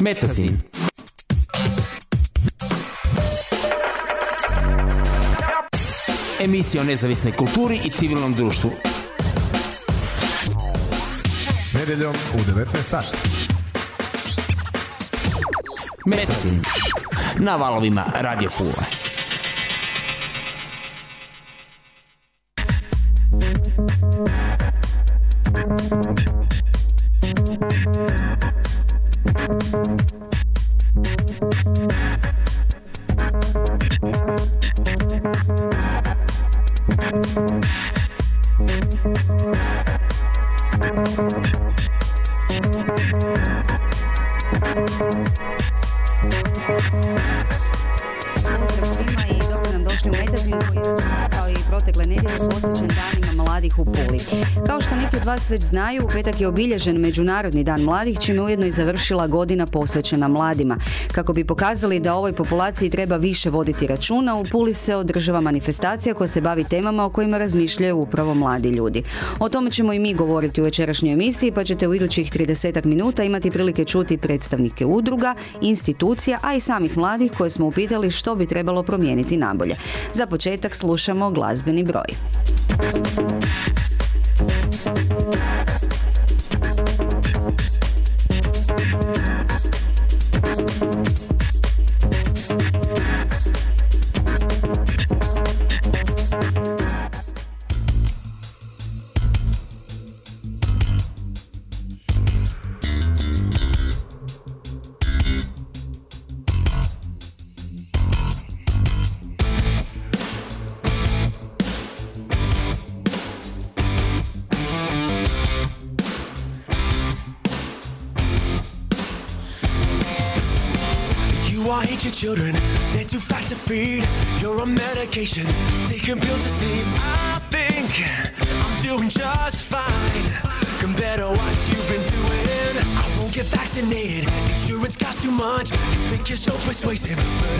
Metazin. Emisija o nezavisnoj kulturi i civilnom društvu. Nedeljom u 19 sati. Metazin. Na valovima Radio Pula. Već znaju, petak je obilježen Međunarodni dan mladih, čime ujedno i završila godina posvećena mladima. Kako bi pokazali da ovoj populaciji treba više voditi računa, u Puli se održava manifestacija koja se bavi temama o kojima razmišljaju upravo mladi ljudi. O tome ćemo i mi govoriti u večerašnjoj emisiji, pa ćete u idućih 30 minuta imati prilike čuti predstavnike udruga, institucija, a i samih mladih koje smo upitali što bi trebalo promijeniti nabolje. Za početak slušamo glazbeni broj. Children, they're too fat to feed. You're on medication, taking pills to sleep. I think I'm doing just fine compared to what you've been doing. I won't get vaccinated, insurance costs too much. You think you're so persuasive, but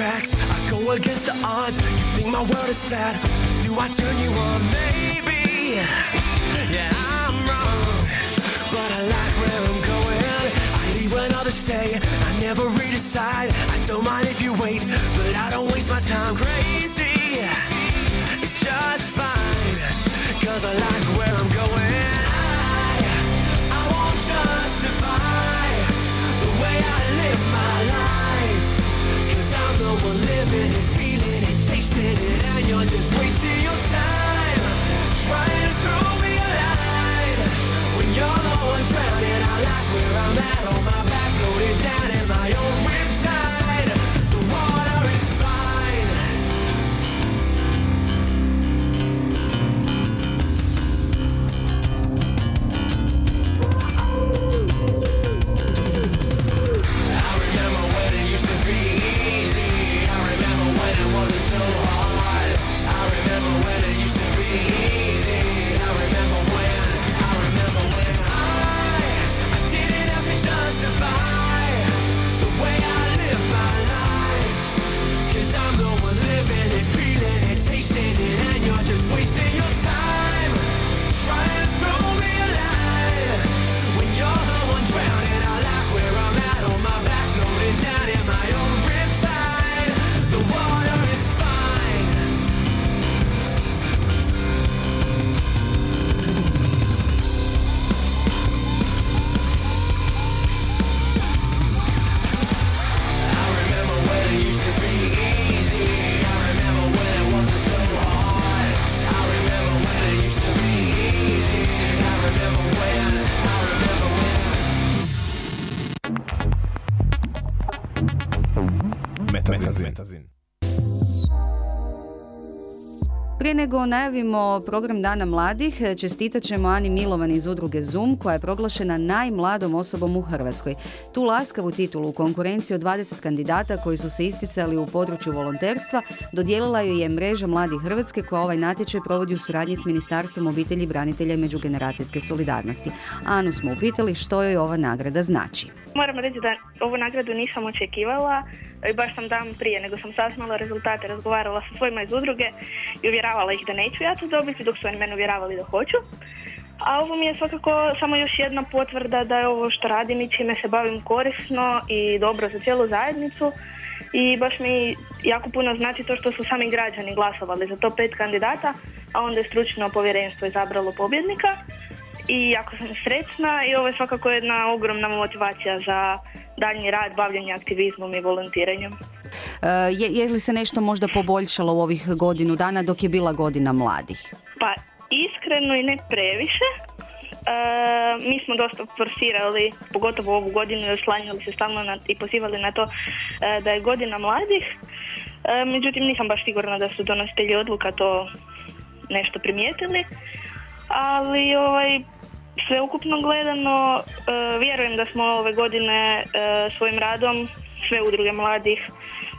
cracks I go against the odds You think my world is flat Do I turn you on? Maybe Yeah, I'm wrong But I like where I'm going. I leave when others stay. I never redecide. I don't mind if you wait, but I don't waste my time crazy. It's just fine, cause I like where I'm going. I, I won't justify the way I live my life. I'm living feeling tasting it, and you're just wasting your time. Trying to throw me a line when you're the one drowning. I like where I'm at on my back, floating down in my own Prije nego najavimo program Dana mladih, čestitat ćemo Ani Milovan iz udruge Zoom, koja je proglašena najmladom osobom u Hrvatskoj. Tu laskavu titulu u konkurenciji od 20 kandidata koji su se isticali u području volonterstva, dodijelila ju je mreža Mladih Hrvatske koja ovaj natječaj provodi u suradnji s Ministarstvom obitelji, branitelja i međugeneracijske solidarnosti. Anu smo upitali što joj ova nagrada znači. Moram reći da ovu nagradu nisam očekivala baš sam dan prije nego sam saznala rezultate, razgovarala sa svojima iz udruge i uvjeravala ih da neću ja to dobiti dok su oni mene uvjeravali da hoću. A ovo mi je svakako samo još jedna potvrda da je ovo što radim i čime se bavim korisno i dobro za cijelu zajednicu i baš mi jako puno znači to što su sami građani glasovali za to pet kandidata, a onda je stručno povjerenstvo izabralo pobjednika i jako sam sretna i ovo je svakako jedna ogromna motivacija za daljnji rad, bavljanje aktivizmom i volontiranjem. E, je, je li se nešto možda poboljšalo u ovih godinu dana dok je bila godina mladih? Pa iskreno i ne previše. E, mi smo dosta forsirali, pogotovo ovu godinu i oslanjali se stalno na, i pozivali na to e, da je godina mladih. E, međutim, nisam baš sigurna da su donositelji odluka to nešto primijetili. Ali ovaj, sveukupno gledano vjerujem da smo ove godine svojim radom sve udruge mladih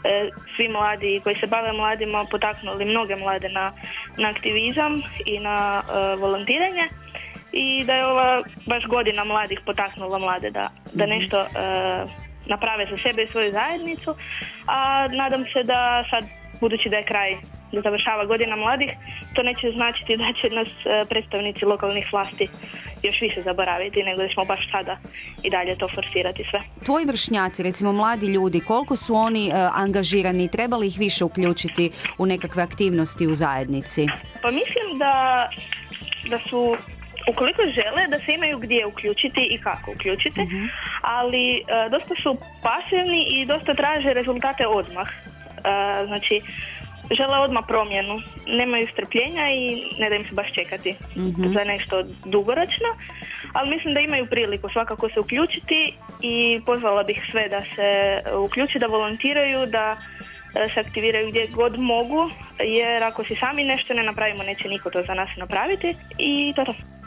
e, svi mladi koji se bave mladima potaknuli mnoge mlade na, na aktivizam i na volontiranje i da je ova baš godina mladih potaknula mlade da, da mhm. nešto naprave za sebe i svoju zajednicu a nadam se da sad budući da je kraj završava godina mladih, to neće značiti da će nas e, predstavnici lokalnih vlasti još više zaboraviti nego da ćemo baš sada i dalje to forsirati sve. Tvoji vršnjaci, recimo mladi ljudi, koliko su oni e, angažirani, trebali ih više uključiti u nekakve aktivnosti u zajednici? Pa mislim da, da su ukoliko žele da se imaju gdje uključiti i kako uključiti, mhm. ali e, dosta su pasivni i dosta traže rezultate odmah. znači, žele odmah promjenu. Nemaju strpljenja i ne da im se baš čekati mm za nešto dugoročno. Ali mislim da imaju priliku svakako se uključiti i pozvala bih sve da se uključi, da volontiraju, da e, se aktiviraju gdje god mogu, jer ako si sami nešto ne napravimo, neće niko to za nas napraviti i to to.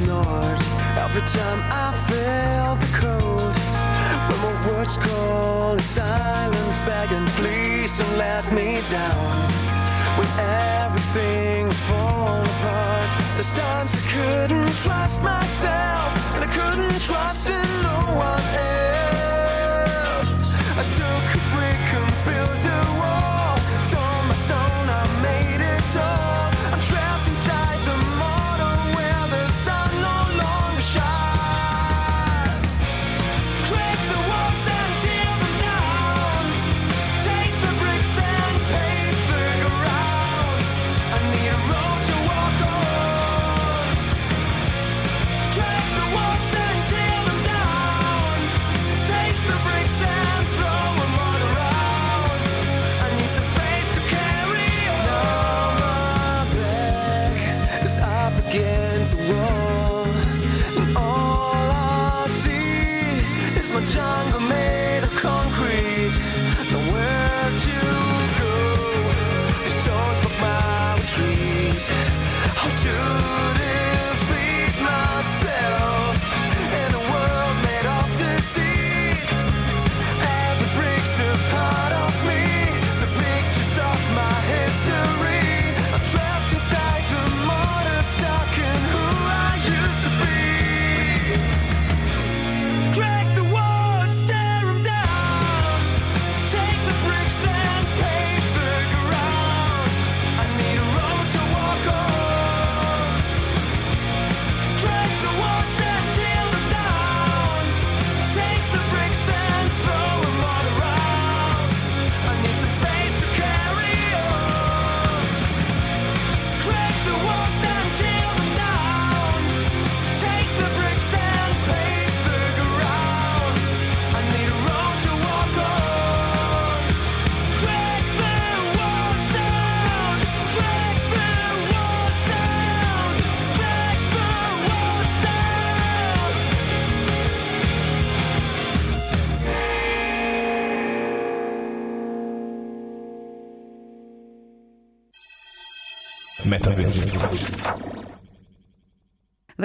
ignored. Every time I feel the cold, when my words call in silence, begging, please don't let me down. When everything's falling apart, there's times I couldn't trust myself, and I couldn't trust in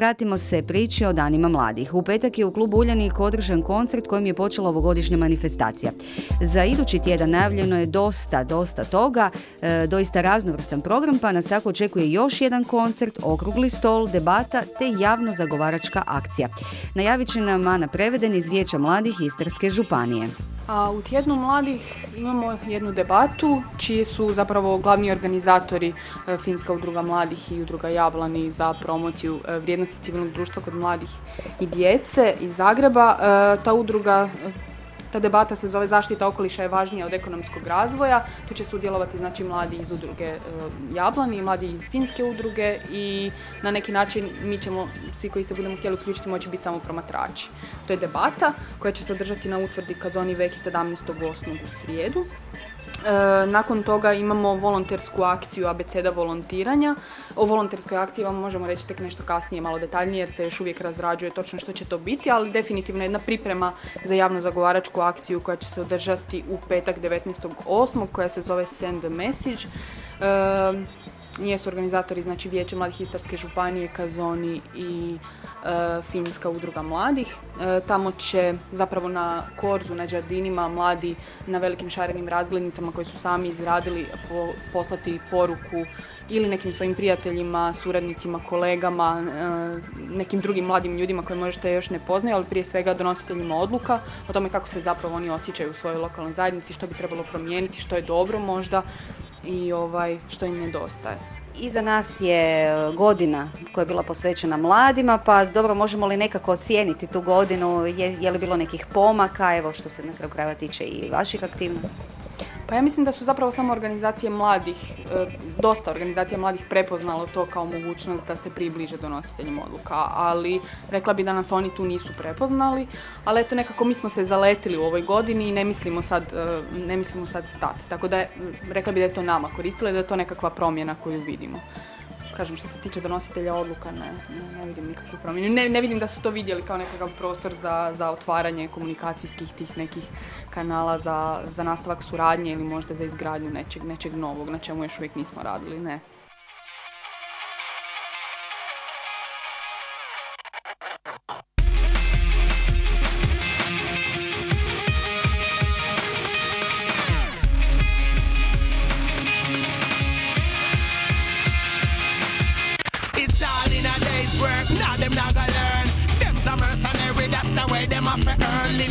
Vratimo se priči o danima mladih. U petak je u klubu Uljanik održan koncert kojim je počela ovogodišnja manifestacija. Za idući tjedan najavljeno je dosta, dosta toga, e, doista raznovrstan program, pa nas tako očekuje još jedan koncert, okrugli stol, debata te javno zagovaračka akcija. Najavit će nam Ana Preveden iz Vijeća mladih Istarske županije. A u tjednu mladih imamo jednu debatu čiji su zapravo glavni organizatori e, Finska udruga mladih i udruga Javlani za promociju e, vrijednosti civilnog društva kod mladih i djece iz Zagreba. E, ta udruga ta debata se zove zaštita okoliša je važnija od ekonomskog razvoja. Tu će sudjelovati znači mladi iz udruge e, Jablani, mladi iz finske udruge i na neki način mi ćemo, svi koji se budemo htjeli uključiti, moći biti samo promatrači. To je debata koja će se održati na utvrdi Kazoni Veki 17.8. u srijedu. E, nakon toga imamo volontersku akciju abeceda volontiranja. O volonterskoj akciji vam možemo reći tek nešto kasnije, malo detaljnije jer se još uvijek razrađuje točno što će to biti, ali definitivno jedna priprema za javno zagovaračku akciju koja će se održati u petak 19.8. koja se zove Send a Message. Nije su organizatori znači Vijeće mladih Istarske županije, Kazoni i e, Finska udruga mladih. E, tamo će zapravo na korzu, na džardinima mladi na velikim šarenim razglednicama koje su sami izradili poslati poruku ili nekim svojim prijateljima, suradnicima, kolegama, e, nekim drugim mladim ljudima koje možete još ne poznaju, ali prije svega donositeljima odluka o tome kako se zapravo oni osjećaju u svojoj lokalnoj zajednici, što bi trebalo promijeniti, što je dobro možda i ovaj, što im nedostaje. Iza nas je godina koja je bila posvećena mladima, pa dobro, možemo li nekako ocijeniti tu godinu, je, je li bilo nekih pomaka, evo što se na kraju krajeva tiče i vaših aktivnosti? Pa ja mislim da su zapravo samo organizacije mladih, e, dosta organizacija mladih prepoznalo to kao mogućnost da se približe donositeljima odluka, ali rekla bi da nas oni tu nisu prepoznali, ali eto nekako mi smo se zaletili u ovoj godini i ne mislimo sad, e, ne mislimo sad stati. Tako da rekla bi da je to nama koristilo i da je to nekakva promjena koju vidimo kažem što se tiče donositelja odluka ne, ne, vidim nikakvu promjenu. Ne, ne, vidim da su to vidjeli kao nekakav prostor za, za otvaranje komunikacijskih tih nekih kanala za, za nastavak suradnje ili možda za izgradnju nečeg, nečeg novog na čemu još uvijek nismo radili. Ne.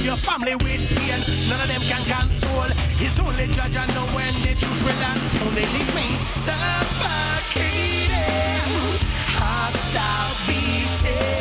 Your family with pain. None of them can console. It's only judge and know when the truth will land. Only leave me suffocating. Heart stop beating.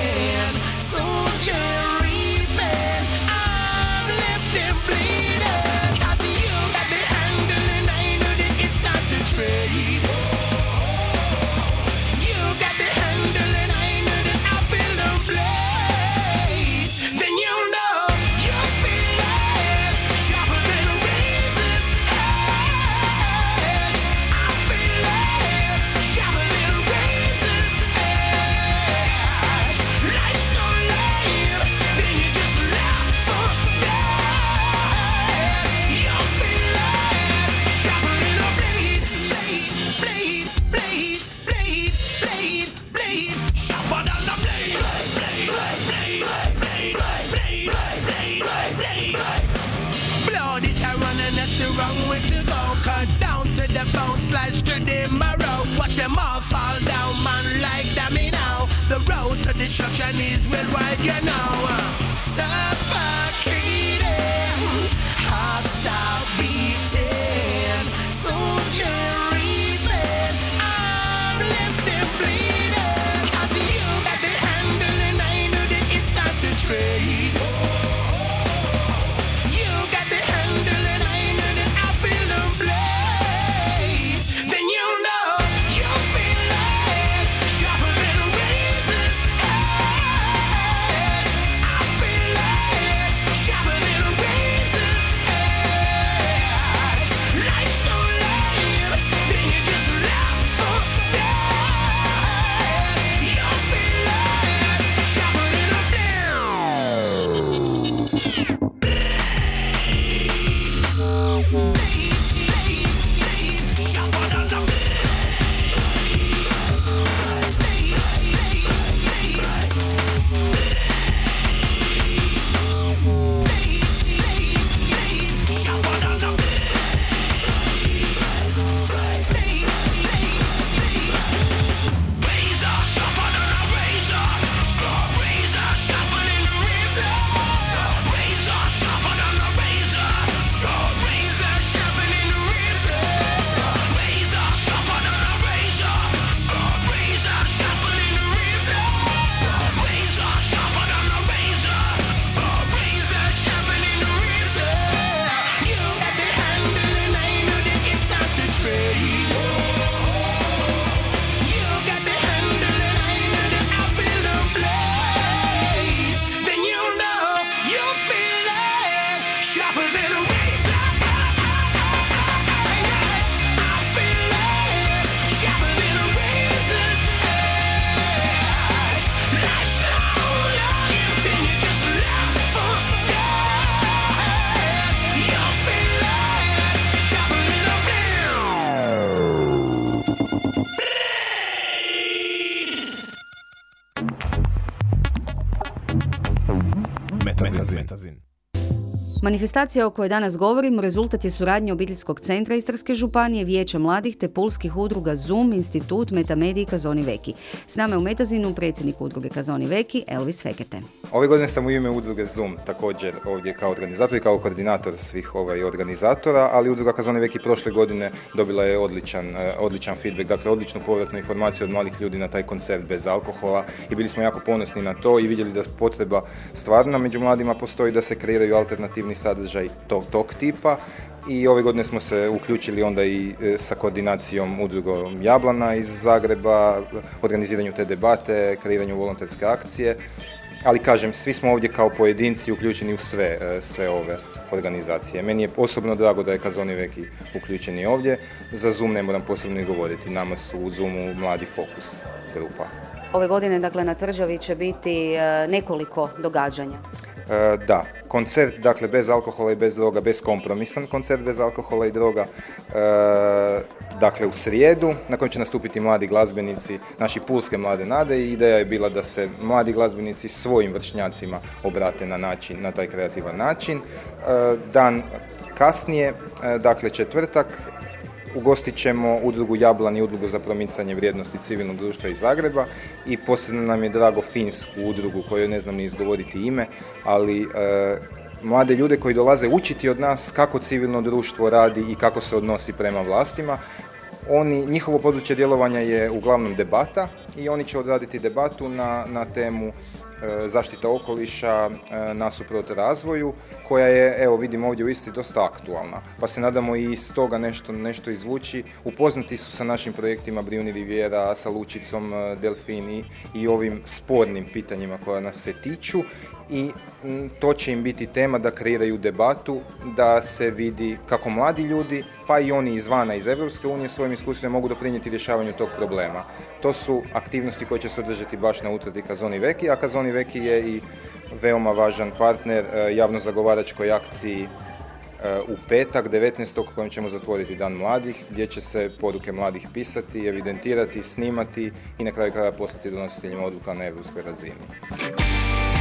and that's the wrong way to go. Cut down to the bone, slice to the marrow. Watch them all fall down, man, like that me now. The road to destruction is well wide, you know. Suffocating, heart stop beating, soldier breathing, I'm left and bleeding. I you got the handle and I know that it's time to trade. Manifestacija o kojoj danas govorimo rezultat je suradnje Obiteljskog centra Istarske županije, Vijeća mladih te pulskih udruga Zoom, Institut, Metamedij i Kazoni Veki. S nama je u Metazinu predsjednik udruge Kazoni Veki, Elvis Fekete. Ove godine sam u ime udruge Zoom također ovdje kao organizator i kao koordinator svih ovaj organizatora, ali udruga Kazoni Veki prošle godine dobila je odličan, eh, odličan feedback, dakle odličnu povratnu informaciju od mladih ljudi na taj koncert bez alkohola i bili smo jako ponosni na to i vidjeli da potreba stvarno među mladima postoji da se kreiraju alternativni sadržaj tog, tog tipa i ove godine smo se uključili onda i e, sa koordinacijom udrugom Jablana iz Zagreba, organiziranju te debate, kreiranju volonterske akcije, ali kažem, svi smo ovdje kao pojedinci uključeni u sve, e, sve ove organizacije. Meni je osobno drago da je Kazoni Veki uključeni ovdje, za Zoom ne moram posebno i govoriti, nama su u Zoomu Mladi Fokus grupa. Ove godine, dakle, na Tržavi će biti e, nekoliko događanja. E, da, koncert, dakle, bez alkohola i bez droga, bez kompromisan koncert bez alkohola i droga, e, dakle, u srijedu, na kojem će nastupiti mladi glazbenici, naši pulske mlade nade i ideja je bila da se mladi glazbenici svojim vršnjacima obrate na način, na taj kreativan način. E, dan kasnije, dakle, četvrtak, Ugostit ćemo udrugu Jablan i udrugu za promicanje vrijednosti civilnog društva iz Zagreba i posebno nam je drago finsku udrugu koju ne znam ni izgovoriti ime, ali e, mlade ljude koji dolaze učiti od nas kako civilno društvo radi i kako se odnosi prema vlastima. Oni, njihovo područje djelovanja je uglavnom debata i oni će odraditi debatu na, na temu zaštita okoliša e, nasuprot razvoju, koja je, evo vidim ovdje u Isti, dosta aktualna. Pa se nadamo i iz toga nešto, nešto izvući. Upoznati su sa našim projektima Brijuni Riviera, sa Lučicom, e, Delfini i ovim spornim pitanjima koja nas se tiču i to će im biti tema da kreiraju debatu, da se vidi kako mladi ljudi, pa i oni izvana iz Europske unije svojim iskustvima mogu doprinijeti rješavanju tog problema. To su aktivnosti koje će se održati baš na utrati Kazoni Veki, a Kazoni Veki je i veoma važan partner e, javno-zagovaračkoj akciji e, u petak 19. kojem ćemo zatvoriti Dan mladih, gdje će se poruke mladih pisati, evidentirati, snimati i na kraju kraja poslati donositeljima odluka na europskoj razini.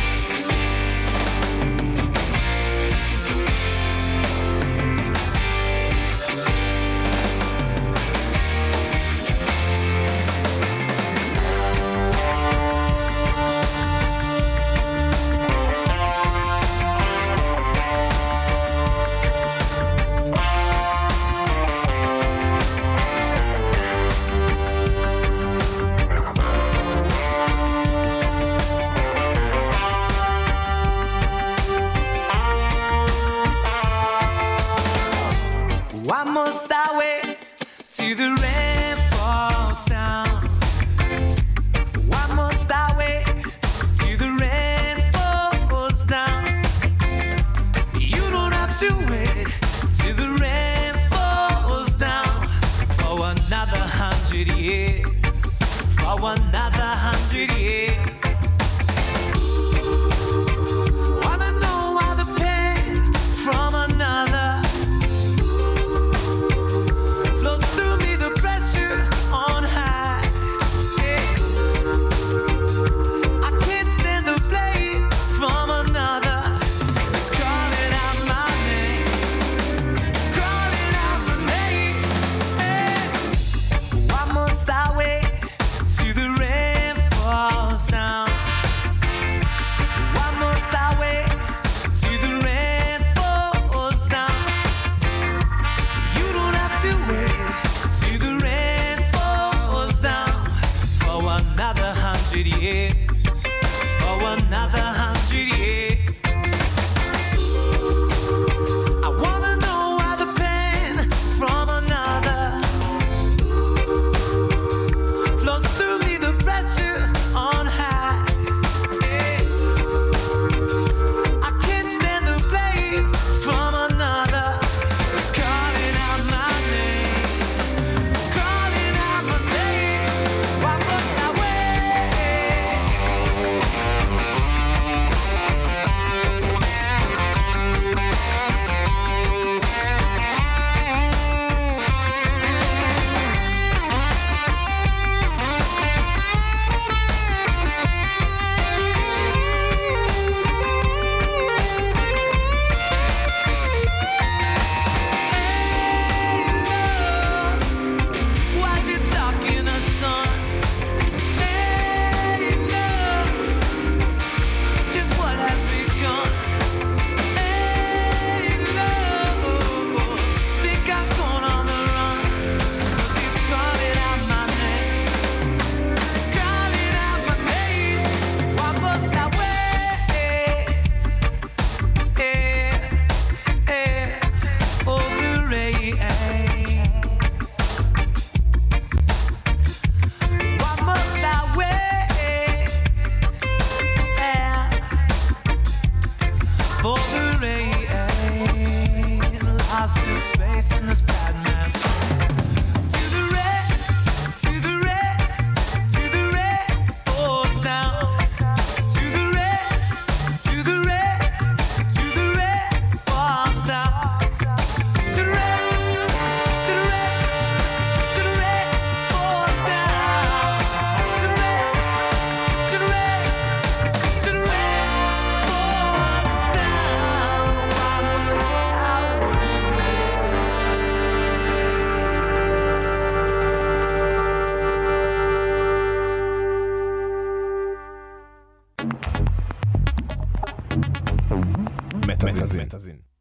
Metazin. Metazin.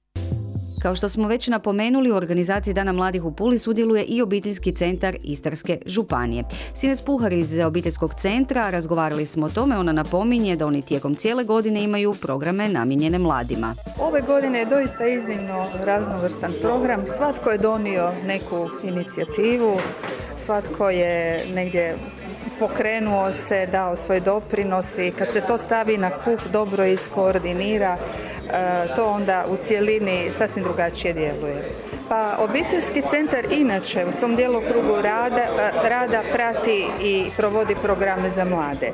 Kao što smo već napomenuli, u organizaciji Dana mladih u Puli sudjeluje i obiteljski centar Istarske županije. Sines Puhar iz obiteljskog centra, razgovarali smo o tome, ona napominje da oni tijekom cijele godine imaju programe namijenjene mladima. Ove godine je doista iznimno raznovrstan program. Svatko je donio neku inicijativu, svatko je negdje pokrenuo se, dao svoj doprinos i kad se to stavi na kup, dobro iskoordinira, e, to onda u cjelini sasvim drugačije djeluje. Pa obiteljski centar inače u svom djelokrugu rada, e, rada prati i provodi programe za mlade. E,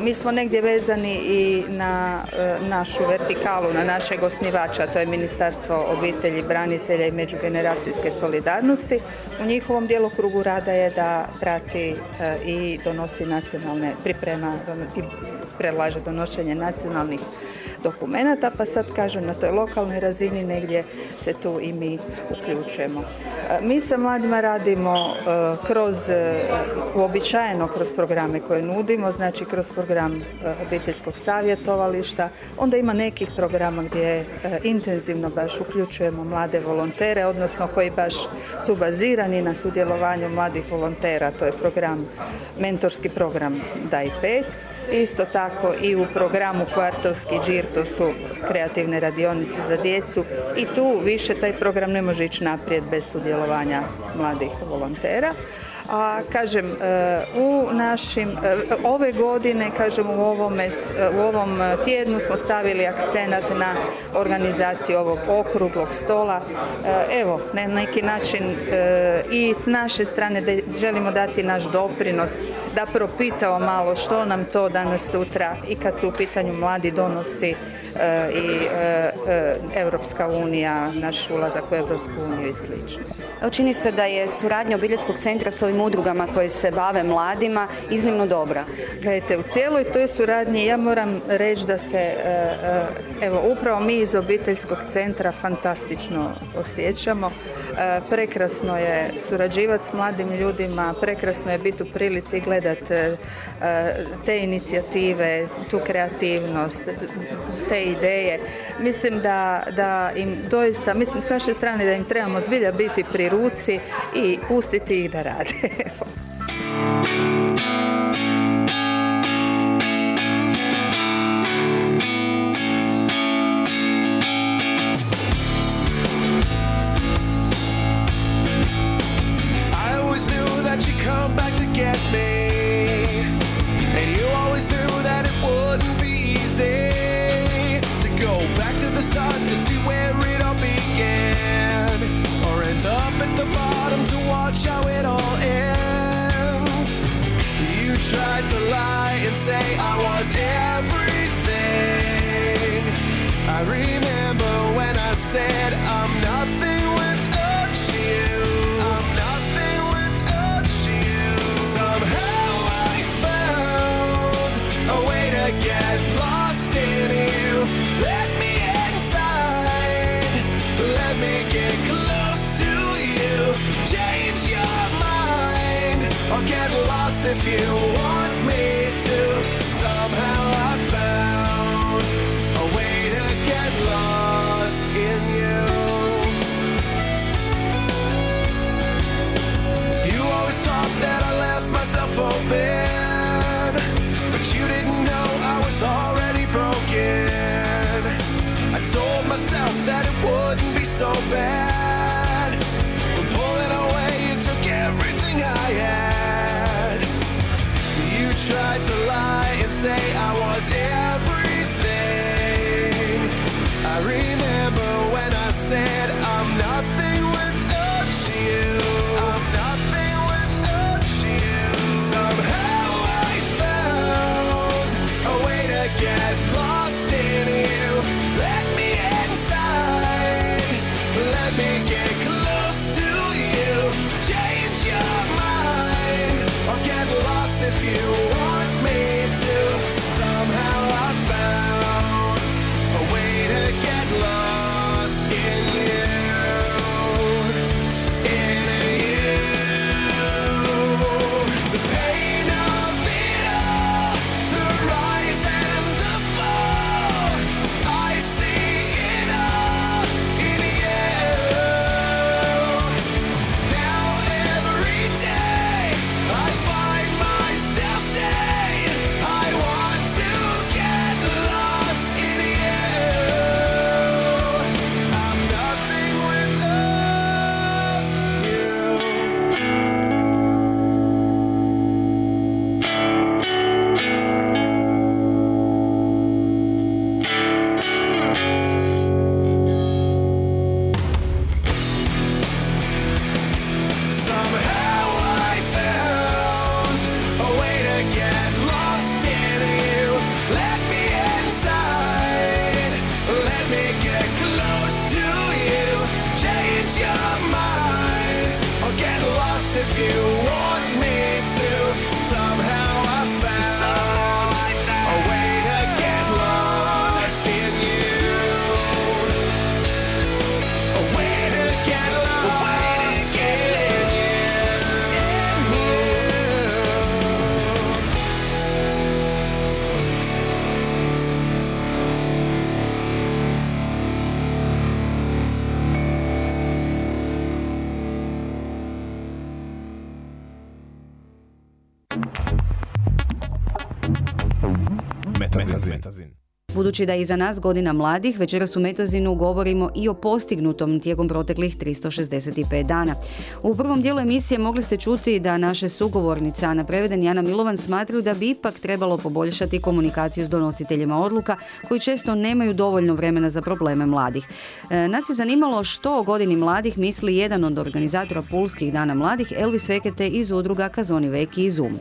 Mi smo negdje vezani i na našu vertikalu, na našeg osnivača, to je Ministarstvo obitelji, branitelja i međugeneracijske solidarnosti. U njihovom djelokrugu rada je da prati i donosi nacionalne, priprema i predlaže donošenje nacionalnih dokumenata, pa sad kažem na toj lokalnoj razini negdje se tu i mi uključujemo. E, Mi sa mladima radimo e, kroz, e, uobičajeno kroz programe koje nudimo, znači kroz program obiteljskog savjetovališta, onda ima nekih programa gdje intenzivno baš uključujemo mlade volontere, odnosno koji baš su bazirani na sudjelovanju mladih volontera, to je program, mentorski program Daj pet, Isto tako i u programu Kvartovski džir, to su kreativne radionice za djecu i tu više taj program ne može ići naprijed bez sudjelovanja mladih volontera. A kažem, e, u našim, e, ove godine, kažem, u, ovome, e, u ovom tjednu smo stavili akcenat na organizaciju ovog okruglog stola. Evo, na neki način i s naše strane želimo dati naš doprinos da propitao malo što nam to danas sutra i kad su u pitanju mladi donosi i Europska unija, naš ulazak u Europsku uniju i slično. Čini se da je suradnja obiteljskog centra s ovim udrugama koje se bave mladima iznimno dobra. Gledajte, u cijeloj toj suradnji ja moram reći da se, e, e, evo, upravo mi iz obiteljskog centra fantastično osjećamo. E, Prekrasno je surađivati s mladim ljudima, prekrasno je biti u prilici gledati te inicijative, tu kreativnost, te ideje. Mislim da, da im doista, mislim s naše strane da im trebamo zbilja biti pri ruci i pustiti ih da rade. É Tchau. Metazin. Metazin. Budući da je iza nas godina mladih, večeras u Metazinu govorimo i o postignutom tijekom proteklih 365 dana. U prvom dijelu emisije mogli ste čuti da naše sugovornice Ana Preveden i Ana Milovan smatraju da bi ipak trebalo poboljšati komunikaciju s donositeljima odluka koji često nemaju dovoljno vremena za probleme mladih. E, nas je zanimalo što o godini mladih misli jedan od organizatora Pulskih dana mladih, Elvis Vekete iz udruga Kazoni Veki i Zoom.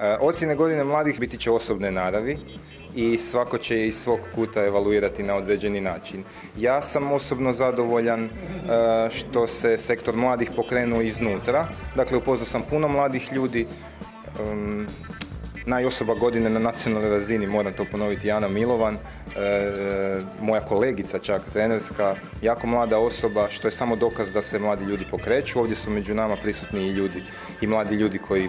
E, Ocjene godine mladih biti će osobne naravi i svako će iz svog kuta evaluirati na određeni način. Ja sam osobno zadovoljan e, što se sektor mladih pokrenuo iznutra. Dakle, upoznao sam puno mladih ljudi. Najosoba godine na nacionalnoj razini, moram to ponoviti, Jana Milovan, e, moja kolegica čak trenerska, jako mlada osoba, što je samo dokaz da se mladi ljudi pokreću. Ovdje su među nama prisutni i ljudi i mladi ljudi koji e,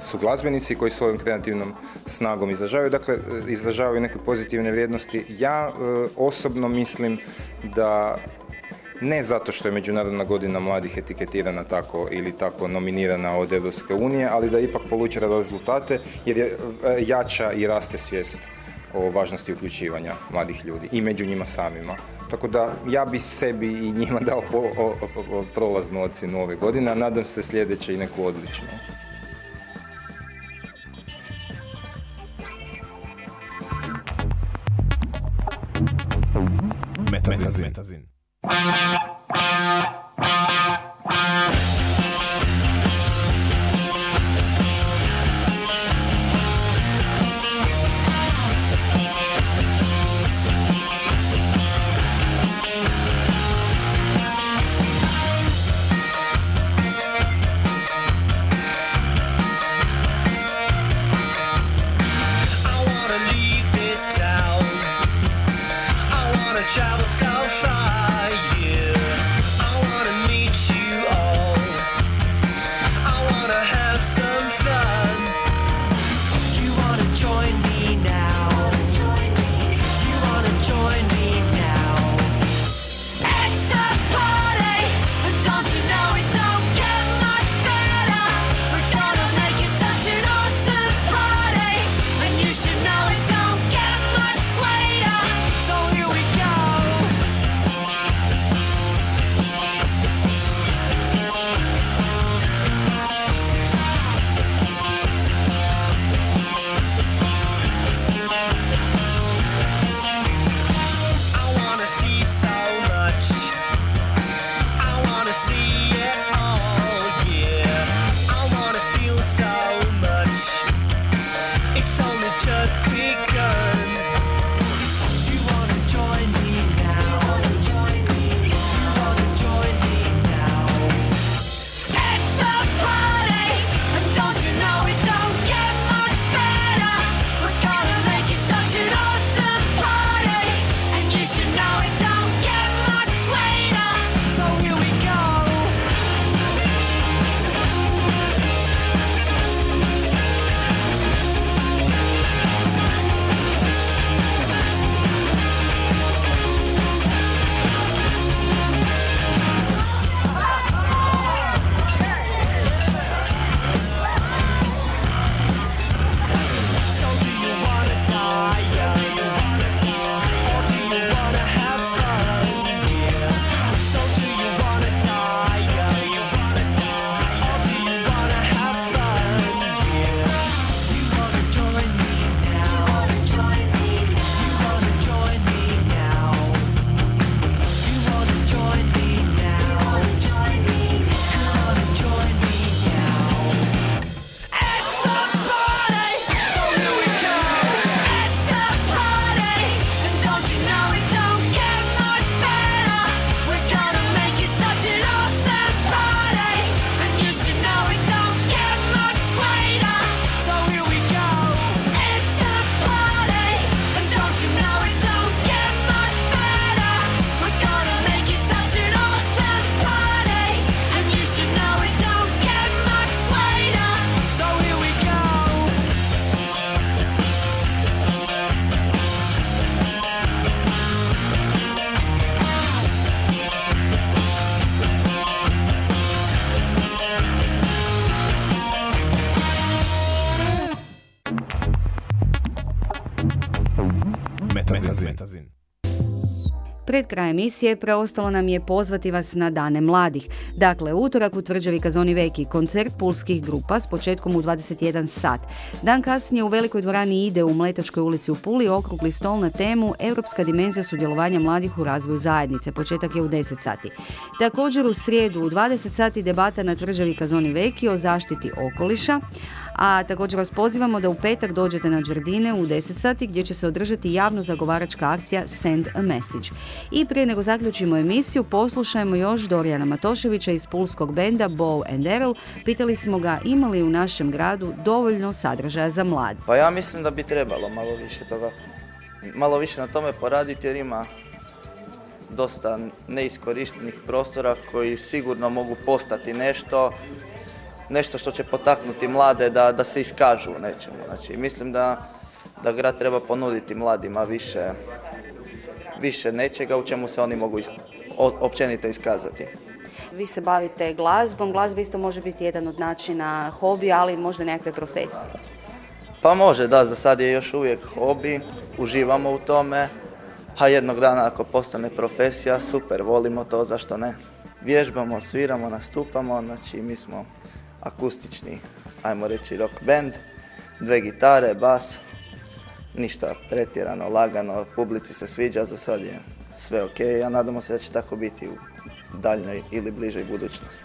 su glazbenici, koji svojom kreativnom snagom izražavaju, dakle, e, izražavaju neke pozitivne vrijednosti. Ja osobno mislim da ne zato što je Međunarodna godina mladih etiketirana tako ili tako nominirana od Europske unije, ali da ipak polučila rezultate jer je e, jača i raste svijest o važnosti uključivanja mladih ljudi i među njima samima. Tako da ja bi sebi i njima dao po- o- o- prolaznu ocjenu ove godine, a nadam se sljedeće i neku odličnu. Metazin. Metazin. Thank you. Pred kraj emisije preostalo nam je pozvati vas na Dane mladih. Dakle, utorak u Tvrđavi Kazoni Veki, koncert pulskih grupa s početkom u 21 sat. Dan kasnije u Velikoj dvorani ide u Mletačkoj ulici u Puli okrugli stol na temu Europska dimenzija sudjelovanja mladih u razvoju zajednice. Početak je u 10 sati. Također u srijedu u 20 sati debata na Tvrđavi Kazoni Veki o zaštiti okoliša, a također vas pozivamo da u petak dođete na Đardine u 10 sati gdje će se održati javno zagovaračka akcija Send a Message. I prije nego zaključimo emisiju, poslušajmo još Dorijana Matoševića iz pulskog benda Bow and Arrow. Pitali smo ga ima li u našem gradu dovoljno sadržaja za mlad. Pa ja mislim da bi trebalo malo više toga, malo više na tome poraditi jer ima dosta neiskorištenih prostora koji sigurno mogu postati nešto nešto što će potaknuti mlade da, da se iskažu u nečemu. Znači, mislim da, da grad treba ponuditi mladima više, više nečega u čemu se oni mogu općenito iskazati. Vi se bavite glazbom, glazba isto može biti jedan od načina hobi, ali možda nekakve profesije. Pa može, da, za sad je još uvijek hobi, uživamo u tome, a jednog dana ako postane profesija, super, volimo to, zašto ne. Vježbamo, sviramo, nastupamo, znači mi smo akustični, ajmo reći rock band, dve gitare, bas, ništa pretjerano, lagano, publici se sviđa, za sad je sve ok, a nadamo se da će tako biti u daljnjoj ili bližoj budućnosti.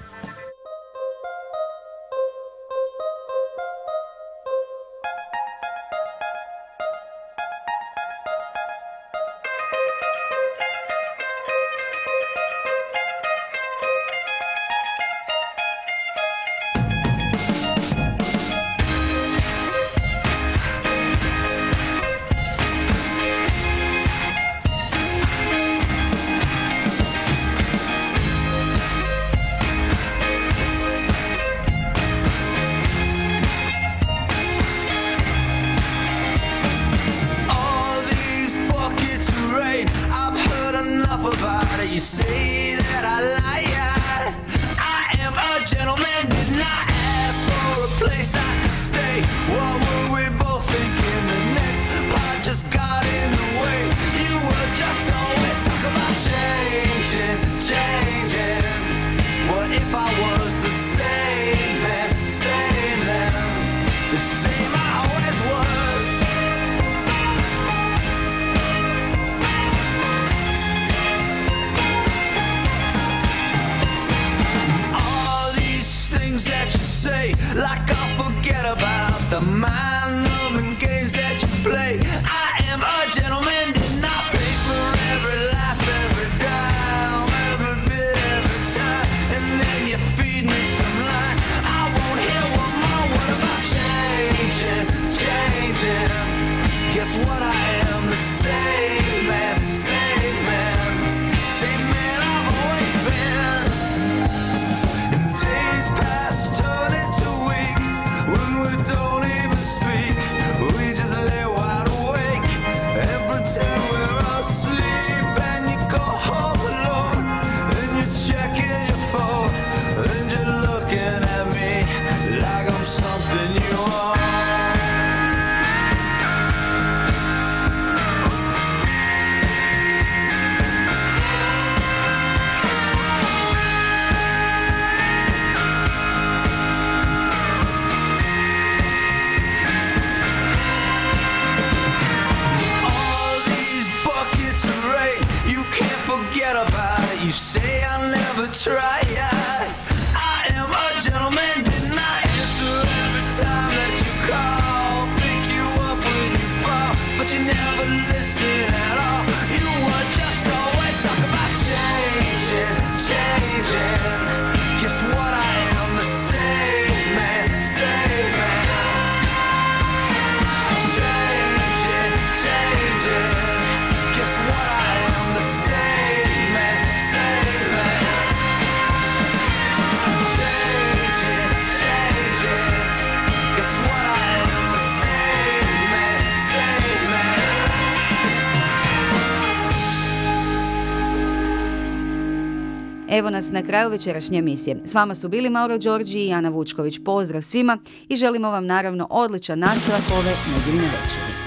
Evo nas na kraju večerašnje emisije. S vama su bili Mauro Đorđi i Jana Vučković. Pozdrav svima i želimo vam naravno odličan nastavak ove nedjeljne večeri.